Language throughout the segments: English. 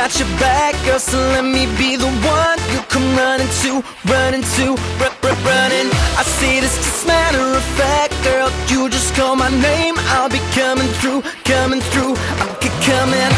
got your back, girl, so let me be the one you come running to, running to, run, run, running. I see this just matter of fact, girl. You just call my name, I'll be coming through, coming through. I'm coming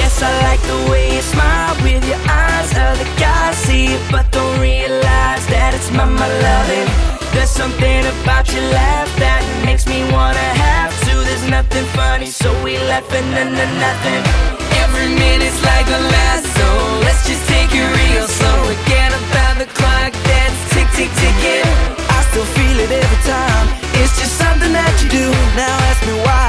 Yes, I like the way you smile with your eyes. Other guys see it, but don't realize that it's my, my loving. There's something about your laugh that makes me wanna have to. There's nothing funny, so we laughing and then nothing. Every minute's like the last, so Let's just take it real slow. Forget about the clock that's tick tick ticking. I still feel it every time. It's just something that you do. Now ask me why.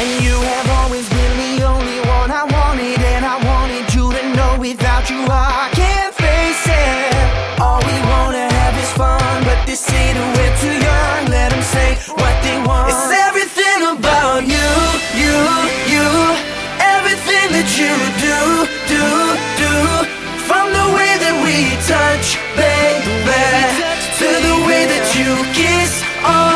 And you have always been the only one I wanted, and I wanted you to know without you I can't face it. All we wanna have is fun, but they say that we're too young. Say what they want. It's everything about you, you, you, everything that you do, do, do. From the way that we touch, baby, to the way that you kiss. Oh.